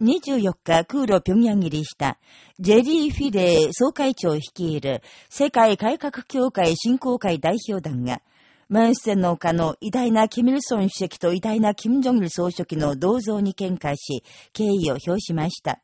24日空路平壌入りしたジェリー・フィデー総会長率いる世界改革協会振興会代表団が、マンステンの丘の偉大なキミルソン主席と偉大なキム・ジョンル総書記の銅像に見解し、敬意を表しました。